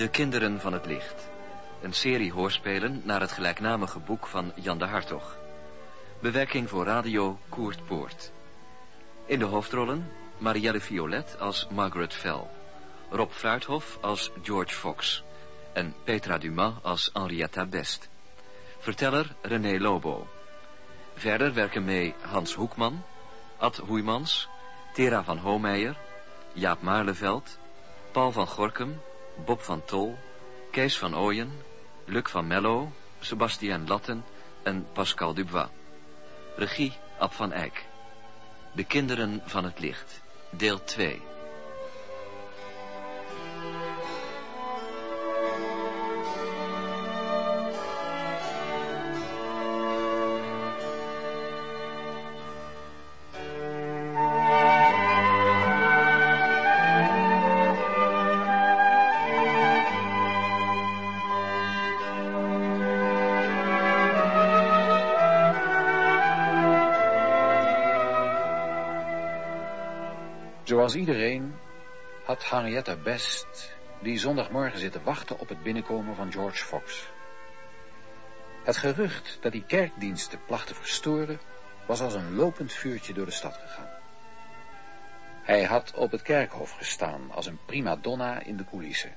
De Kinderen van het Licht. Een serie hoorspelen naar het gelijknamige boek van Jan de Hartog. Bewerking voor radio Koert Poort. In de hoofdrollen Marielle Violet als Margaret Fell. Rob Fruithof als George Fox. En Petra Dumas als Henrietta Best. Verteller René Lobo. Verder werken mee Hans Hoekman, Ad Hoeimans, Tera van Hoomeijer, Jaap Maarleveld, Paul van Gorkum, Bob van Tol, Kees van Ooyen, Luc van Mello, Sebastien Latten en Pascal Dubois. Regie Ab van Eyck. De Kinderen van het Licht, deel 2. Zoals iedereen had Henrietta Best die zondagmorgen zitten wachten op het binnenkomen van George Fox. Het gerucht dat die kerkdiensten placht te verstoren was als een lopend vuurtje door de stad gegaan. Hij had op het kerkhof gestaan als een prima donna in de coulissen,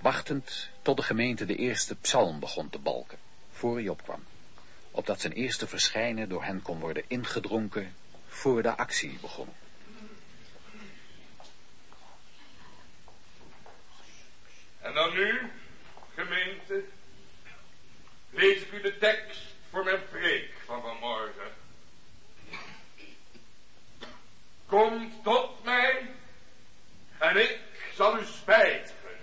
wachtend tot de gemeente de eerste psalm begon te balken, voor hij opkwam, opdat zijn eerste verschijnen door hen kon worden ingedronken voor de actie begon. En dan nu, gemeente, lees ik u de tekst voor mijn preek van vanmorgen. Kom tot mij en ik zal u spijtigen.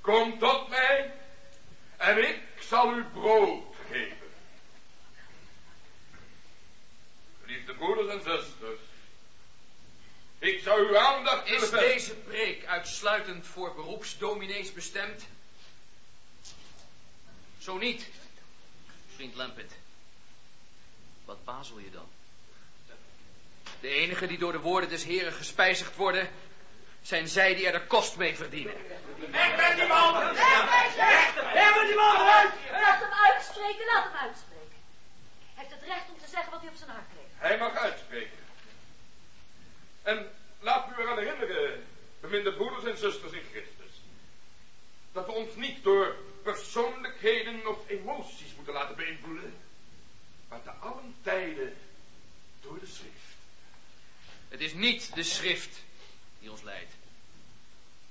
Kom tot mij en ik zal u brood geven. Liefde broeders en zusters, ik zou uw aandacht Is willen deze preek uitsluitend voor beroepsdominees bestemd? Zo niet, vriend Lampet. Wat bazel je dan? De enigen die door de woorden des Heren gespijzigd worden, zijn zij die er de kost mee verdienen. Ik ben die man! Ik ben die man! Laat hem uitspreken, laat hem uitspreken. Hij heeft het recht om te zeggen wat hij op zijn hart heeft. Hij mag uitspreken. En laat u eraan herinneren, beminde broeders en zusters in Christus, dat we ons niet door persoonlijkheden of emoties moeten laten beïnvloeden, maar te allen tijden door de schrift. Het is niet de schrift die ons leidt,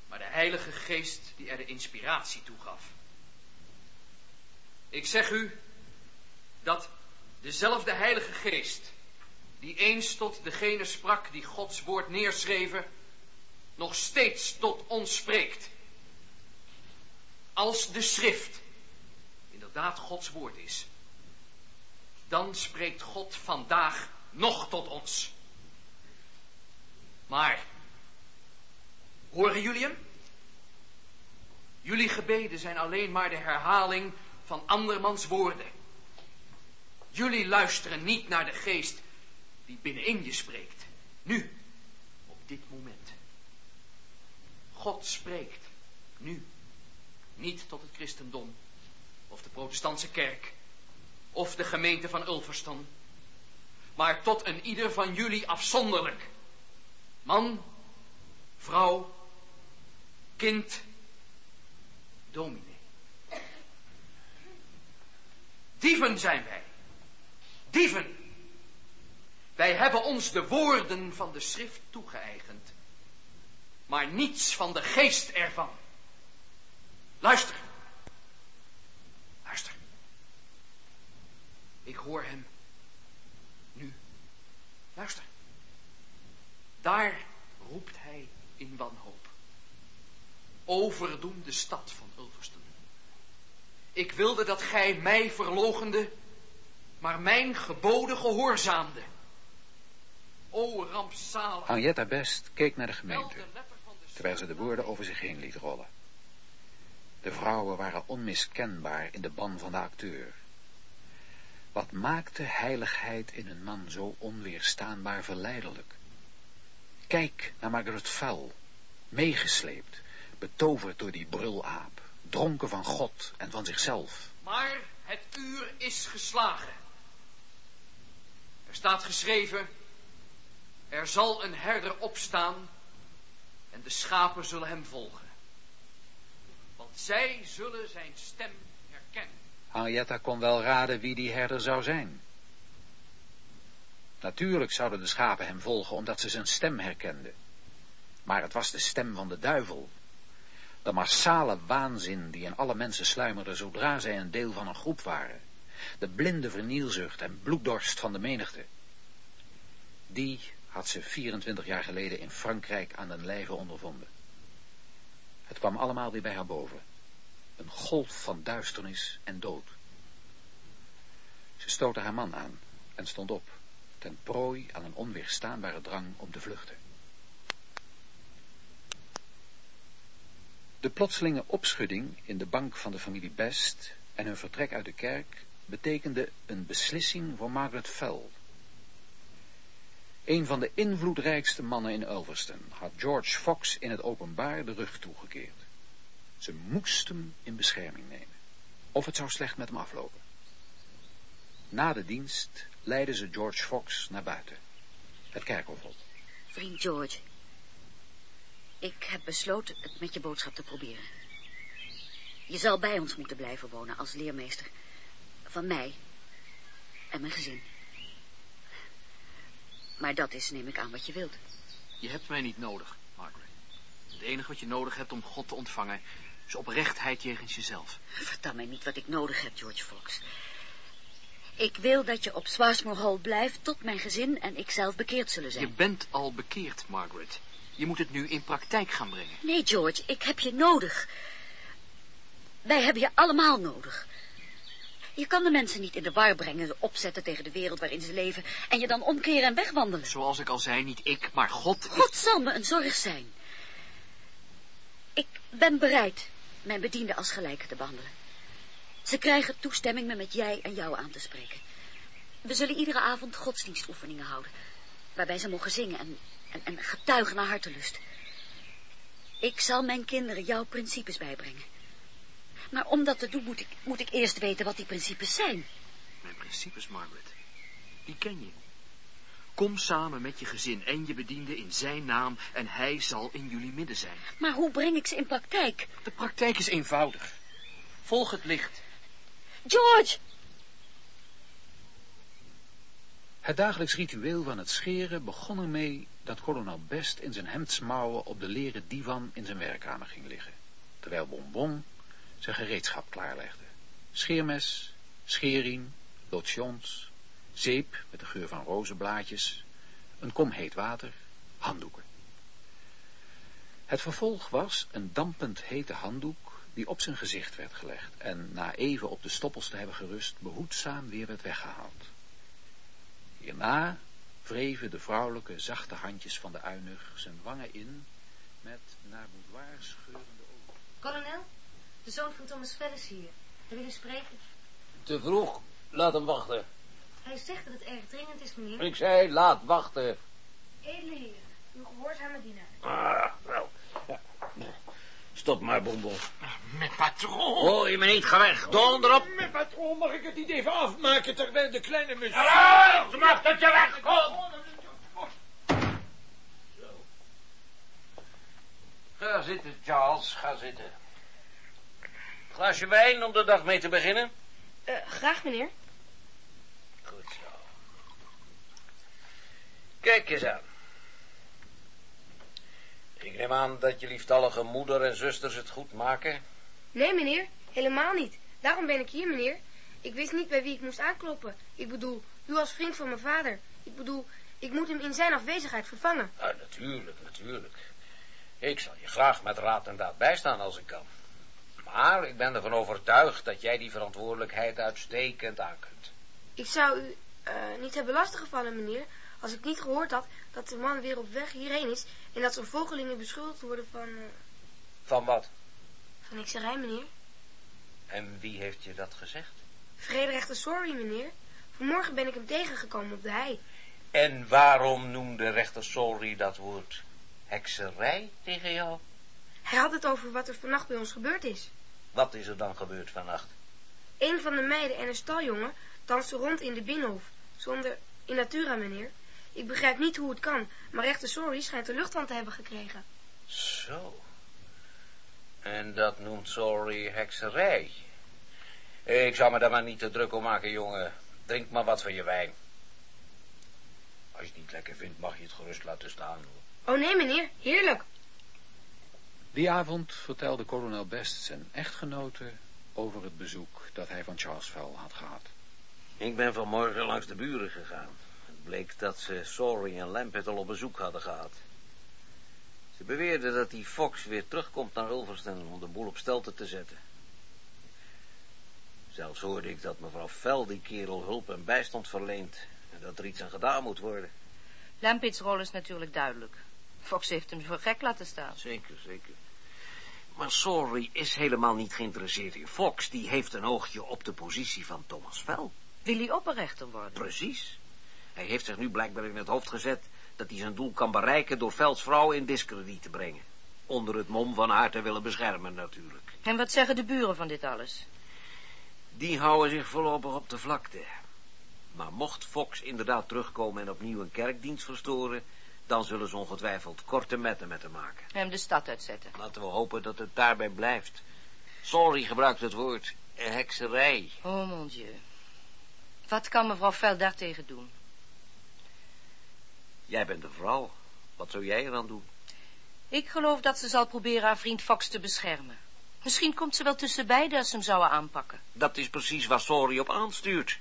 maar de Heilige Geest die er de inspiratie toe gaf. Ik zeg u dat dezelfde Heilige Geest die eens tot degene sprak die Gods woord neerschreven, nog steeds tot ons spreekt. Als de schrift inderdaad Gods woord is, dan spreekt God vandaag nog tot ons. Maar, horen jullie hem? Jullie gebeden zijn alleen maar de herhaling van andermans woorden. Jullie luisteren niet naar de geest die binnenin je spreekt. Nu, op dit moment. God spreekt, nu. Niet tot het christendom, of de protestantse kerk, of de gemeente van Ulverston, maar tot een ieder van jullie afzonderlijk. Man, vrouw, kind, dominee. Dieven zijn wij. Dieven. Wij hebben ons de woorden van de schrift toegeëigend, maar niets van de geest ervan. Luister. Luister. Ik hoor hem. Nu. Luister. Daar roept hij in wanhoop. Overdoem de stad van Ulverston. Ik wilde dat gij mij verlogende, maar mijn geboden gehoorzaamde. O rampzalig. Henrietta Best keek naar de gemeente, terwijl ze de woorden over zich heen liet rollen. De vrouwen waren onmiskenbaar in de ban van de acteur. Wat maakte heiligheid in een man zo onweerstaanbaar verleidelijk? Kijk naar Margaret Fell, Meegesleept, betoverd door die brulaap, dronken van God en van zichzelf. Maar het uur is geslagen. Er staat geschreven, er zal een herder opstaan en de schapen zullen hem volgen. Want zij zullen zijn stem herkennen. Henrietta kon wel raden wie die herder zou zijn. Natuurlijk zouden de schapen hem volgen omdat ze zijn stem herkenden. Maar het was de stem van de duivel. De massale waanzin die in alle mensen sluimerde zodra zij een deel van een groep waren. De blinde vernielzucht en bloeddorst van de menigte. Die had ze 24 jaar geleden in Frankrijk aan den lijve ondervonden. Het kwam allemaal weer bij haar boven. Een golf van duisternis en dood. Ze stootte haar man aan en stond op, ten prooi aan een onweerstaanbare drang om te vluchten. De plotselinge opschudding in de bank van de familie Best en hun vertrek uit de kerk betekende een beslissing voor Margaret Fell. Een van de invloedrijkste mannen in Ulverston had George Fox in het openbaar de rug toegekeerd. Ze moest hem in bescherming nemen, of het zou slecht met hem aflopen. Na de dienst leidden ze George Fox naar buiten, het kerkhof op. Vriend George, ik heb besloten het met je boodschap te proberen. Je zal bij ons moeten blijven wonen als leermeester. Van mij en mijn gezin. Maar dat is, neem ik aan, wat je wilt. Je hebt mij niet nodig, Margaret. Het enige wat je nodig hebt om God te ontvangen... is oprechtheid jegens jezelf. Vertel mij niet wat ik nodig heb, George Fox. Ik wil dat je op Swarsmore Hall blijft tot mijn gezin en ikzelf bekeerd zullen zijn. Je bent al bekeerd, Margaret. Je moet het nu in praktijk gaan brengen. Nee, George, ik heb je nodig. Wij hebben je allemaal nodig. Je kan de mensen niet in de war brengen, opzetten tegen de wereld waarin ze leven... en je dan omkeren en wegwandelen. Zoals ik al zei, niet ik, maar God... God zal me een zorg zijn. Ik ben bereid mijn bedienden als gelijke te behandelen. Ze krijgen toestemming me met jij en jou aan te spreken. We zullen iedere avond godsdienstoefeningen houden... waarbij ze mogen zingen en, en, en getuigen naar hartelust. Ik zal mijn kinderen jouw principes bijbrengen... Maar om dat te doen moet ik, moet ik eerst weten wat die principes zijn. Mijn principes, Margaret, die ken je. Kom samen met je gezin en je bediende in zijn naam en hij zal in jullie midden zijn. Maar hoe breng ik ze in praktijk? De praktijk is eenvoudig. Volg het licht. George! Het dagelijks ritueel van het scheren begon ermee dat kolonel Best in zijn hemdsmouwen op de leren divan in zijn werkkamer ging liggen, terwijl Bonbon zijn gereedschap klaarlegde. Scheermes, schering, lotions, zeep met de geur van rozenblaadjes, een kom heet water, handdoeken. Het vervolg was een dampend hete handdoek die op zijn gezicht werd gelegd en na even op de stoppels te hebben gerust behoedzaam weer werd weggehaald. Hierna wreven de vrouwelijke zachte handjes van de uinig zijn wangen in met naar boudoir scheurende ogen. Kolonel, de zoon van Thomas Fellis hier. Wil u spreken? Te vroeg. Laat hem wachten. Hij zegt dat het erg dringend is, meneer. Ik zei, laat wachten. Edele heer, uw gehoorzame dienaar. Ah, wel. Ja. Stop maar, Bonbon. Met patroon. Hoor je me niet? Ga weg. Donder op. Met patroon, mag ik het niet even afmaken terwijl de kleine mus... Ja, ze mag dat je wegkomt. Ga zitten, Charles. Ga zitten. Glaasje wijn om de dag mee te beginnen? Uh, graag, meneer. Goed zo. Kijk eens aan. Ik neem aan dat je lieftallige moeder en zusters het goed maken. Nee, meneer. Helemaal niet. Daarom ben ik hier, meneer. Ik wist niet bij wie ik moest aankloppen. Ik bedoel, u als vriend van mijn vader. Ik bedoel, ik moet hem in zijn afwezigheid vervangen. Ah, natuurlijk, natuurlijk. Ik zal je graag met raad en daad bijstaan als ik kan. Maar ik ben ervan overtuigd dat jij die verantwoordelijkheid uitstekend aan kunt. Ik zou u uh, niet hebben lastiggevallen, meneer, als ik niet gehoord had dat de man weer op weg hierheen is en dat zijn volgelingen beschuldigd worden van... Uh, van wat? Van hekserij, meneer. En wie heeft je dat gezegd? Vrederechter Sorry, meneer. Vanmorgen ben ik hem tegengekomen op de hei. En waarom noemde rechter Sorry dat woord? Hekserij tegen jou? Hij had het over wat er vannacht bij ons gebeurd is. Wat is er dan gebeurd vannacht? Een van de meiden en een staljongen dansten rond in de binnenhof. Zonder in natura, meneer. Ik begrijp niet hoe het kan, maar echte Sorry schijnt de lucht van te hebben gekregen. Zo. En dat noemt Sorry hekserij. Ik zou me daar maar niet te druk om maken, jongen. Drink maar wat van je wijn. Als je het niet lekker vindt, mag je het gerust laten staan. Oh nee, meneer. Heerlijk. Die avond vertelde kolonel Best zijn echtgenote over het bezoek dat hij van Charlesville had gehad. Ik ben vanmorgen langs de buren gegaan. Het bleek dat ze Sorry en Lampet al op bezoek hadden gehad. Ze beweerden dat die Fox weer terugkomt naar Ulverston om de boel op stelte te zetten. Zelfs hoorde ik dat mevrouw Vel die kerel hulp en bijstand verleent en dat er iets aan gedaan moet worden. Lampits rol is natuurlijk duidelijk. Fox heeft hem voor gek laten staan. Zeker, zeker. Maar Sorry is helemaal niet geïnteresseerd in Fox. Die heeft een oogje op de positie van Thomas Vel. Wil hij opperrechter worden? Precies. Hij heeft zich nu blijkbaar in het hoofd gezet dat hij zijn doel kan bereiken door Velds vrouw in discrediet te brengen. Onder het mom van haar te willen beschermen natuurlijk. En wat zeggen de buren van dit alles? Die houden zich voorlopig op de vlakte. Maar mocht Fox inderdaad terugkomen en opnieuw een kerkdienst verstoren... dan zullen ze ongetwijfeld korte metten met hem maken. Hem de stad uitzetten. Laten we hopen dat het daarbij blijft. Sorry gebruikt het woord hekserij. Oh, mon dieu. Wat kan mevrouw Vel daartegen doen? Jij bent de vrouw. Wat zou jij eraan doen? Ik geloof dat ze zal proberen haar vriend Fox te beschermen. Misschien komt ze wel tussen beiden als ze hem zouden aanpakken. Dat is precies waar Sorry op aanstuurt.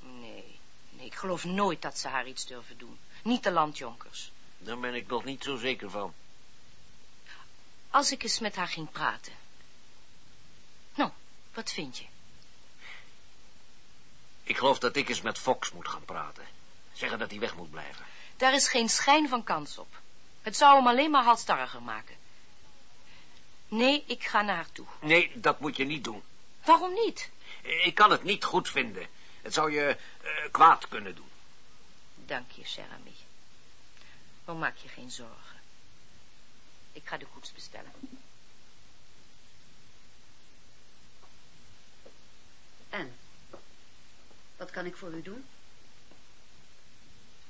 Nee, nee, ik geloof nooit dat ze haar iets durven doen. Niet de landjonkers. Daar ben ik nog niet zo zeker van. Als ik eens met haar ging praten. Nou, wat vind je? Ik geloof dat ik eens met Fox moet gaan praten. Zeggen dat hij weg moet blijven. Daar is geen schijn van kans op. Het zou hem alleen maar halstarriger maken. Nee, ik ga naar haar toe. Nee, dat moet je niet doen. Waarom niet? Ik kan het niet goed vinden. Het zou je uh, kwaad kunnen doen. Dank je, Jeremy. Maar maak je geen zorgen. Ik ga de koets bestellen. En? Wat kan ik voor u doen?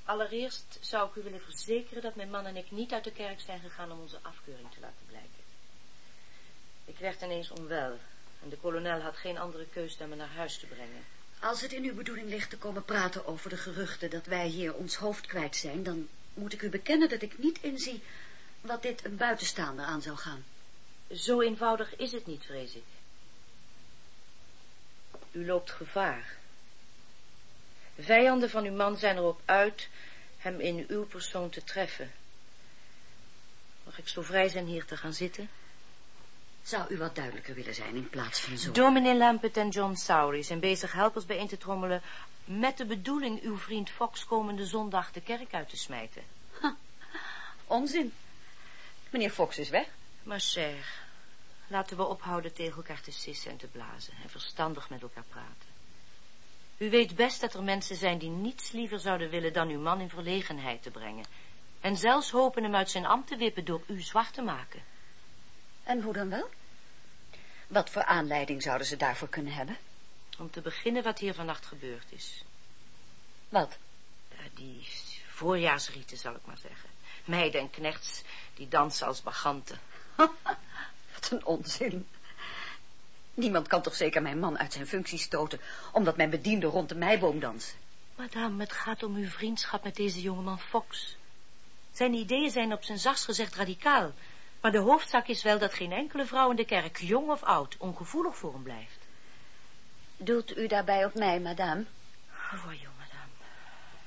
Allereerst zou ik u willen verzekeren dat mijn man en ik niet uit de kerk zijn gegaan om onze afkeuring te laten blijken. Ik werd ineens onwel en de kolonel had geen andere keus dan me naar huis te brengen. Als het in uw bedoeling ligt te komen praten over de geruchten dat wij hier ons hoofd kwijt zijn, dan moet ik u bekennen dat ik niet inzie wat dit een buitenstaander aan zou gaan. Zo eenvoudig is het niet, vrees ik. U loopt gevaar. De vijanden van uw man zijn erop uit hem in uw persoon te treffen. Mag ik zo vrij zijn hier te gaan zitten? Zou u wat duidelijker willen zijn in plaats van zo... Dominee Lampet en John Sowry zijn bezig helpers bijeen te trommelen... met de bedoeling uw vriend Fox komende zondag de kerk uit te smijten. Ha, onzin. Meneer Fox is weg. Maar cher, laten we ophouden tegen elkaar te sissen en te blazen... en verstandig met elkaar praten. U weet best dat er mensen zijn die niets liever zouden willen dan uw man in verlegenheid te brengen. En zelfs hopen hem uit zijn ambt te wippen door u zwart te maken. En hoe dan wel? Wat voor aanleiding zouden ze daarvoor kunnen hebben? Om te beginnen wat hier vannacht gebeurd is. Wat? Ja, die voorjaarsrieten, zal ik maar zeggen. Meiden en knechts, die dansen als baganten. wat een onzin. Niemand kan toch zeker mijn man uit zijn functie stoten... omdat mijn bediende rond de meiboom dansen. Madame, het gaat om uw vriendschap met deze jongeman Fox. Zijn ideeën zijn op zijn zachtst gezegd radicaal... maar de hoofdzaak is wel dat geen enkele vrouw in de kerk, jong of oud... ongevoelig voor hem blijft. Doet u daarbij op mij, madame? Oh, jong, madame.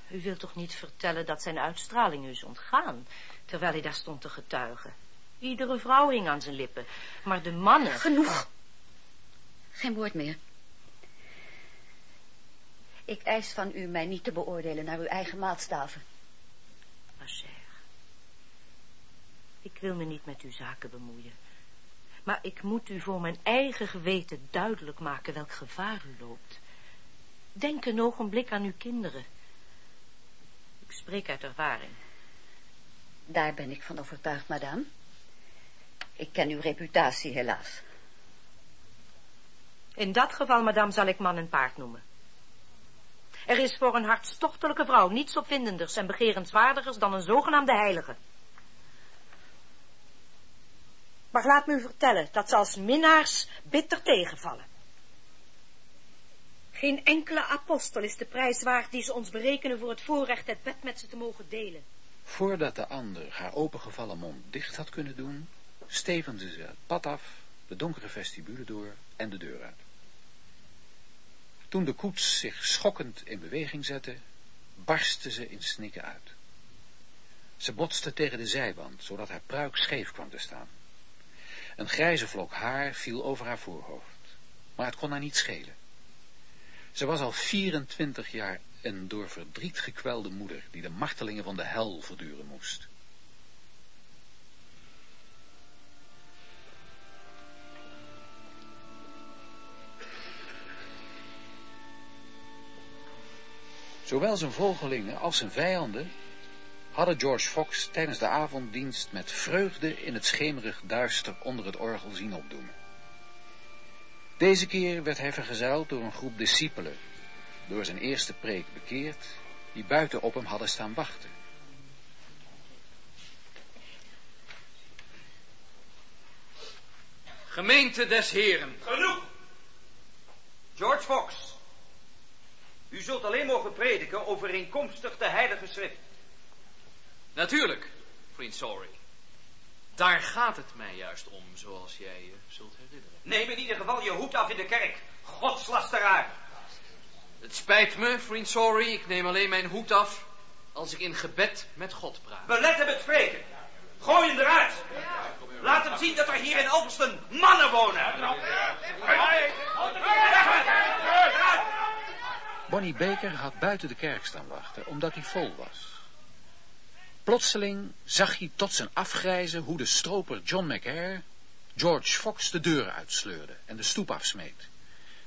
U wilt toch niet vertellen dat zijn uitstraling u is ontgaan... terwijl hij daar stond te getuigen... Iedere vrouw hing aan zijn lippen, maar de mannen... Genoeg. Geen woord meer. Ik eis van u mij niet te beoordelen naar uw eigen maatstaven. Maar cher, ik wil me niet met uw zaken bemoeien. Maar ik moet u voor mijn eigen geweten duidelijk maken welk gevaar u loopt. Denk een ogenblik aan uw kinderen. Ik spreek uit ervaring. Daar ben ik van overtuigd, madame. Ik ken uw reputatie helaas. In dat geval, madame, zal ik man en paard noemen. Er is voor een hartstochtelijke vrouw niets opwindenders en begerenswaardigers dan een zogenaamde heilige. Maar laat me u vertellen dat ze als minnaars bitter tegenvallen. Geen enkele apostel is de prijs waard die ze ons berekenen voor het voorrecht het bed met ze te mogen delen. Voordat de ander haar opengevallen mond dicht had kunnen doen, stevende ze het pad af, de donkere vestibule door en de deur uit. Toen de koets zich schokkend in beweging zette, barstte ze in snikken uit. Ze botste tegen de zijwand, zodat haar pruik scheef kwam te staan. Een grijze vlok haar viel over haar voorhoofd, maar het kon haar niet schelen. Ze was al 24 jaar een door verdriet gekwelde moeder, die de martelingen van de hel verduren moest. Zowel zijn volgelingen als zijn vijanden hadden George Fox tijdens de avonddienst met vreugde in het schemerig duister onder het orgel zien opdoemen. Deze keer werd hij vergezeld door een groep discipelen, door zijn eerste preek bekeerd, die buiten op hem hadden staan wachten. Gemeente des Heren. Genoeg! George Fox, u zult alleen mogen prediken overeenkomstig de heilige schrift. Natuurlijk, vriend Sorry. Daar gaat het mij juist om, zoals jij je zult herinneren. Neem in ieder geval je hoed af in de kerk, godslasteraar. Het spijt me, vriend Sorry, ik neem alleen mijn hoed af als ik in gebed met God praat. Belet hem het spreken. Gooi hem eruit. Laat hem zien dat er hier in Alston mannen wonen. Bonnie Baker had buiten de kerk staan wachten, omdat hij vol was. Plotseling zag hij tot zijn afgrijzen hoe de stroper John McAir George Fox de deur uitsleurde en de stoep afsmeet,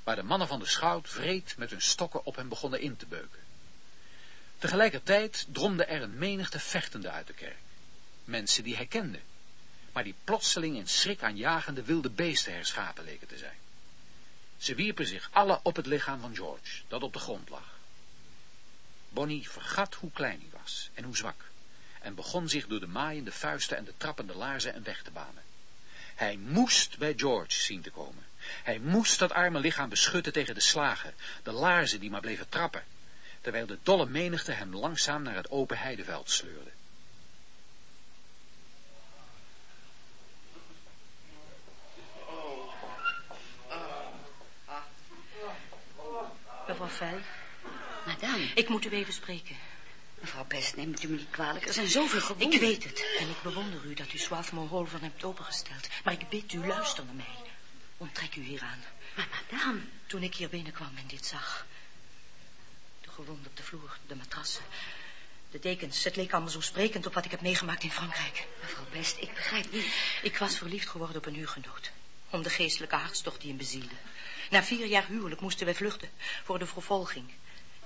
waar de mannen van de schout vreed met hun stokken op hem begonnen in te beuken. Tegelijkertijd dromde er een menigte vechtende uit de kerk, mensen die hij kende, maar die plotseling in schrik aanjagende wilde beesten herschapen leken te zijn. Ze wierpen zich alle op het lichaam van George, dat op de grond lag. Bonnie vergat hoe klein hij was en hoe zwak, en begon zich door de maaiende vuisten en de trappende laarzen een weg te banen. Hij moest bij George zien te komen. Hij moest dat arme lichaam beschutten tegen de slagen, de laarzen die maar bleven trappen, terwijl de dolle menigte hem langzaam naar het open heideveld sleurde. Mevrouw Vel, Madame, ik moet u even spreken. Mevrouw Best, neemt u me niet kwalijk. Er zijn zoveel gewonden. Ik weet het. En ik bewonder u dat u Soif Monrol van hebt opengesteld. Maar ik bid u, luister naar mij. Onttrek u hieraan. Maar madame... Toen ik hier binnenkwam en dit zag. De gewonden op de vloer, de matrassen, de dekens. Het leek allemaal zo sprekend op wat ik heb meegemaakt in Frankrijk. Mevrouw Best, ik begrijp niet... Ik was verliefd geworden op een huurgenoot. Om de geestelijke hartstocht die hem bezielde. Na vier jaar huwelijk moesten wij vluchten voor de vervolging.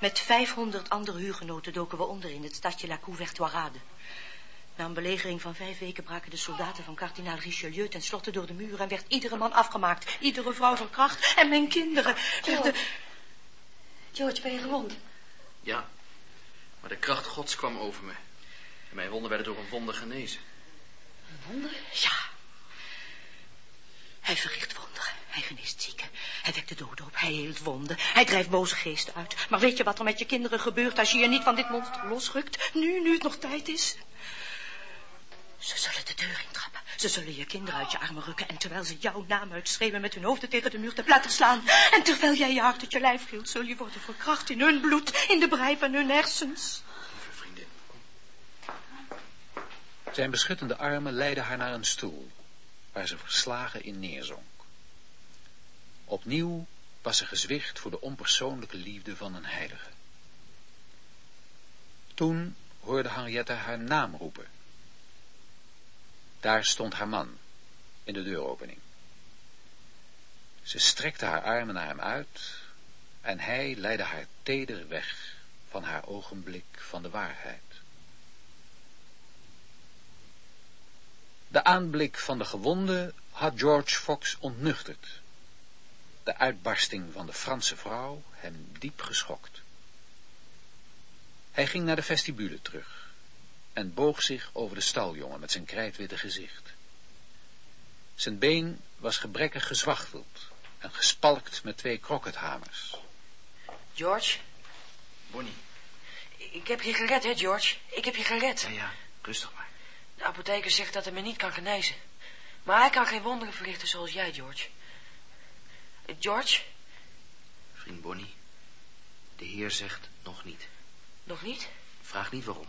Met 500 andere huurgenoten doken we onder in het stadje La Couvertoirade. Na een belegering van vijf weken braken de soldaten van kardinaal Richelieu ten slotte door de muur en werd iedere man afgemaakt, iedere vrouw verkracht en mijn kinderen werden... George, ben je gewond? Ja, maar de kracht gods kwam over me. En mijn wonden werden door een wonder genezen. Een wonder? Ja. Hij verricht wonderen. Hij geneest zieken. Hij wekt de doden op. Hij heelt wonden. Hij drijft boze geesten uit. Maar weet je wat er met je kinderen gebeurt als je je niet van dit monster losrukt? Nu, nu het nog tijd is. Ze zullen de deur intrappen. Ze zullen je kinderen uit je armen rukken. En terwijl ze jouw naam uitschreeuwen met hun hoofden tegen de muur te platter slaan. En terwijl jij je hart uit je lijf gilt, zul je worden verkracht in hun bloed. In de brei van hun hersens. Vriendin, Zijn beschuttende armen leidden haar naar een stoel, waar ze verslagen in neerzonk. Opnieuw was ze gezwicht voor de onpersoonlijke liefde van een heilige. Toen hoorde Henriette haar naam roepen. Daar stond haar man, in de deuropening. Ze strekte haar armen naar hem uit en hij leidde haar teder weg van haar ogenblik van de waarheid. De aanblik van de gewonde had George Fox ontnuchterd. De uitbarsting van de Franse vrouw hem diep geschokt. Hij ging naar de vestibule terug en boog zich over de staljongen met zijn krijtwitte gezicht. Zijn been was gebrekkig gezwachteld en gespalkt met twee krokkethamers. George? Bonnie. Ik heb je gered, hè, George? Ik heb je gered. Ja, ja, rustig maar. De apotheker zegt dat hij me niet kan genezen. Maar hij kan geen wonderen verrichten zoals jij, George. Eh, George? Vriend Bonnie, de Heer zegt nog niet. Nog niet? Vraag niet waarom.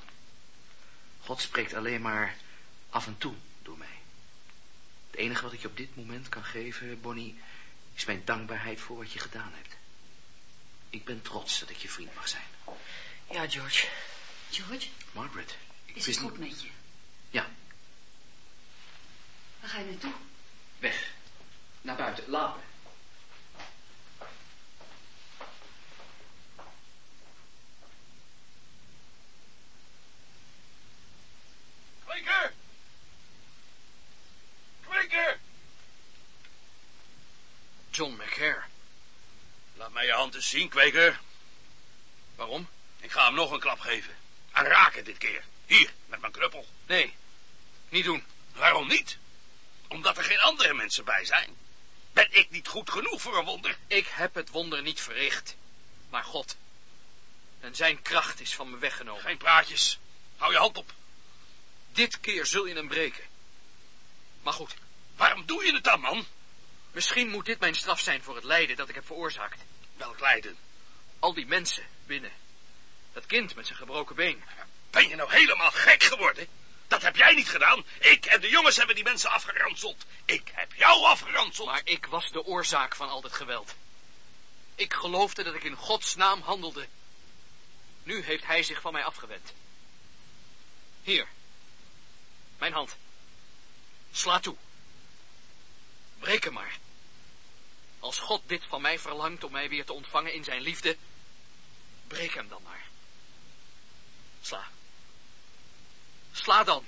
God spreekt alleen maar af en toe door mij. Het enige wat ik je op dit moment kan geven, Bonnie, is mijn dankbaarheid voor wat je gedaan hebt. Ik ben trots dat ik je vriend mag zijn. Ja, George. George, Margaret, ik is het goed niet- met je? Ja, Waar ga je naartoe? weg. Naar buiten, laat me. Kweker! Kweker! John McHare. Laat mij je hand eens zien, kweker. Waarom? Ik ga hem nog een klap geven. En raken dit keer. Hier, met mijn knuppel. Nee, niet doen. Waarom niet? Omdat er geen andere mensen bij zijn. Ben ik niet goed genoeg voor een wonder? Ik heb het wonder niet verricht, maar God. En zijn kracht is van me weggenomen. Geen praatjes. Hou je hand op. Dit keer zul je hem breken. Maar goed, Waarom doe je het dan, man? misschien moet dit mijn straf zijn voor het lijden dat ik heb veroorzaakt. Welk lijden? Al die mensen binnen. Dat kind met zijn gebroken been. Ben je nou helemaal gek geworden? Dat heb jij niet gedaan. Ik en de jongens hebben die mensen afgeranseld. Ik heb jou afgeranseld. Maar ik was de oorzaak van al dit geweld. Ik geloofde dat ik in Gods naam handelde. Nu heeft hij zich van mij afgewend. Hier. Mijn hand. Sla toe. Breek hem maar. Als God dit van mij verlangt om mij weer te ontvangen in zijn liefde, breek hem dan maar. Sla. Sla dan.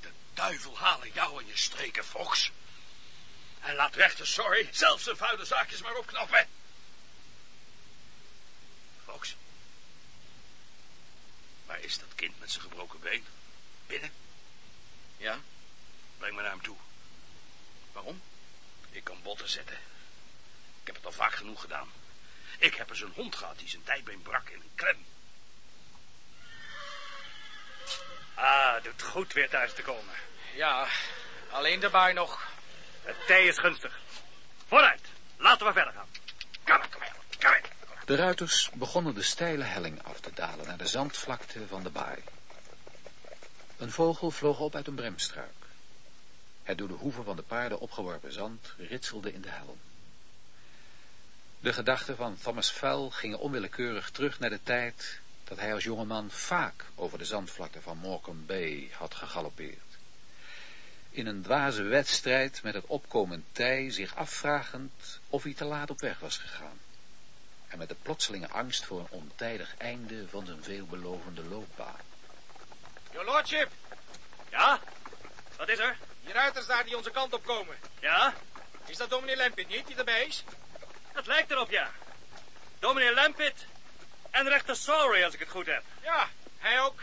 De duivel halen jou en je streken, Fox. En laat rechter sorry zelfs zijn vuile zaakjes maar opknappen. Fox. Waar is dat kind met zijn gebroken been? Binnen? Ja, Breng me naar hem toe. waarom? Ik kan botten zetten. Ik heb het al vaak genoeg gedaan. Ik heb eens een hond gehad die zijn dijbeen brak in een klem. Ah, doet goed weer thuis te komen. Ja, alleen de baai nog. Het tij is gunstig. Vooruit, laten we verder gaan. Kom maar, kom maar, kom maar. De ruiters begonnen de steile helling af te dalen naar de zandvlakte van de baai. Een vogel vloog op uit een bremstruik. Het door de hoeven van de paarden opgeworpen zand ritselde in de helm. De gedachten van Thomas Fell gingen onwillekeurig terug naar de tijd dat hij als jongeman vaak over de zandvlakte van Morecambe Bay had gegalopeerd. In een dwaze wedstrijd met het opkomend tij zich afvragend of hij te laat op weg was gegaan. En met de plotselinge angst voor een ontijdig einde van zijn veelbelovende loopbaan. Your lordship, Ja? Wat is er? die ruiters daar die onze kant op komen. Ja? Is dat dominee Lempit niet die erbij is? Dat lijkt erop, ja. Dominee Lampit en rechter Sorry, als ik het goed heb. Ja, hij ook.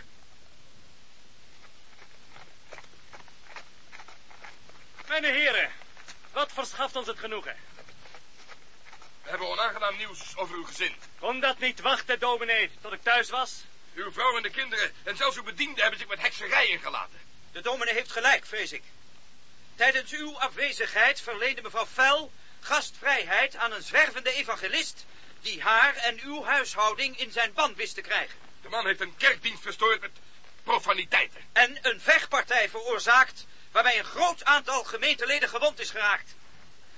Mijn heren, wat verschaft ons het genoegen? We hebben onaangenaam nieuws over uw gezin. Kon dat niet wachten, dominee, tot ik thuis was? Uw vrouw en de kinderen en zelfs uw bedienden hebben zich met hekserij ingelaten. De dominee heeft gelijk, vrees ik. Tijdens uw afwezigheid verleende mevrouw Fel gastvrijheid aan een zwervende evangelist... die haar en uw huishouding in zijn band wist te krijgen. De man heeft een kerkdienst verstoord met profaniteiten. En een vechtpartij veroorzaakt... waarbij een groot aantal gemeenteleden gewond is geraakt.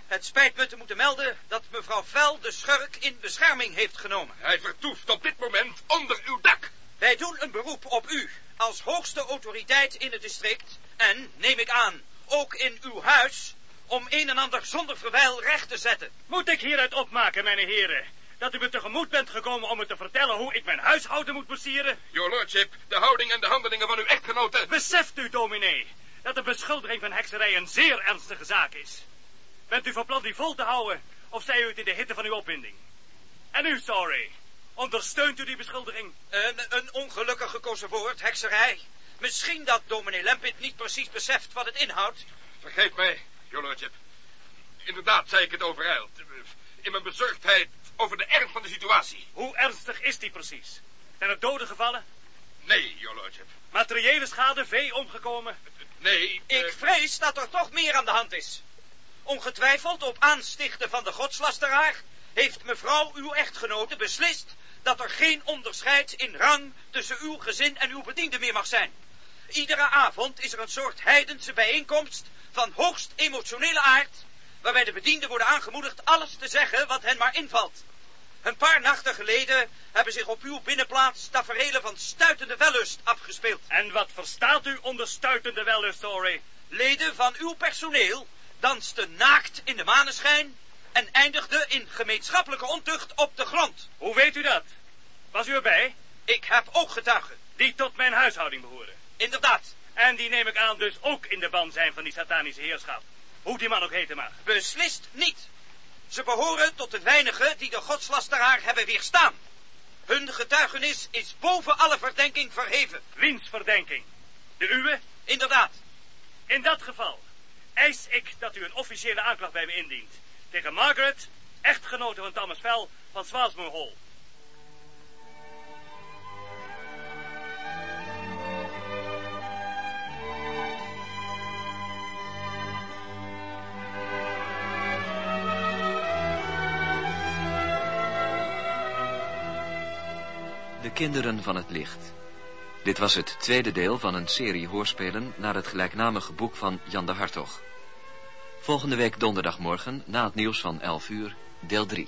Het spijt me te moeten melden dat mevrouw Fel de schurk in bescherming heeft genomen. Hij vertoeft op dit moment onder uw dak. Wij doen een beroep op u als hoogste autoriteit in het district... en, neem ik aan, ook in uw huis... om een en ander zonder verwijl recht te zetten. Moet ik hieruit opmaken, mijn heren, dat u me tegemoet bent gekomen om me te vertellen hoe ik mijn huishouden moet besieren? Your lordship, de houding en de handelingen van uw echtgenote... Beseft u, dominee, dat de beschuldiging van hekserij een zeer ernstige zaak is. Bent u van plan die vol te houden, of zij u het in de hitte van uw opwinding? En u, sorry, ondersteunt u die beschuldiging? Een, een ongelukkig gekozen woord, hekserij. Misschien dat dominee Lempit niet precies beseft wat het inhoudt. Vergeef mij, your lordship. Inderdaad zei ik het overijld. In mijn bezorgdheid over de ernst van de situatie. Hoe ernstig is die precies? Zijn er doden gevallen? Nee, your lordship. Materiële schade, vee omgekomen? Nee. Ik eh, vrees dat er toch meer aan de hand is. Ongetwijfeld op aanstichten van de godslasteraar heeft mevrouw uw echtgenote beslist dat er geen onderscheid in rang tussen uw gezin en uw bediende meer mag zijn. Iedere avond is er een soort heidense bijeenkomst van hoogst emotionele aard, waarbij de bedienden worden aangemoedigd alles te zeggen wat hen maar invalt. Een paar nachten geleden hebben zich op uw binnenplaats taferelen van stuitende wellust afgespeeld. En wat verstaat u onder stuitende wellust, Story? Leden van uw personeel dansten naakt in de maneschijn en eindigden in gemeenschappelijke ontucht op de grond. Hoe weet u dat? Was u erbij? Ik heb ook getuigen. Die tot mijn huishouding behoren. Inderdaad. En die neem ik aan dus ook in de ban zijn van die satanische heerschap. Hoe die man ook heten mag. Beslist niet. Ze behoren tot de weinigen die de godslasteraar hebben weerstaan. Hun getuigenis is boven alle verdenking verheven. Wiens verdenking? De uwe? Inderdaad. In dat geval eis ik dat u een officiële aanklacht bij me indient. Tegen Margaret, echtgenote van Thomas van Swansmoor Hall. Kinderen van het licht. Dit was het tweede deel van een serie hoorspelen naar het gelijknamige boek van Jan de Hartog. Volgende week donderdagmorgen, na het nieuws van 11 uur, deel 3.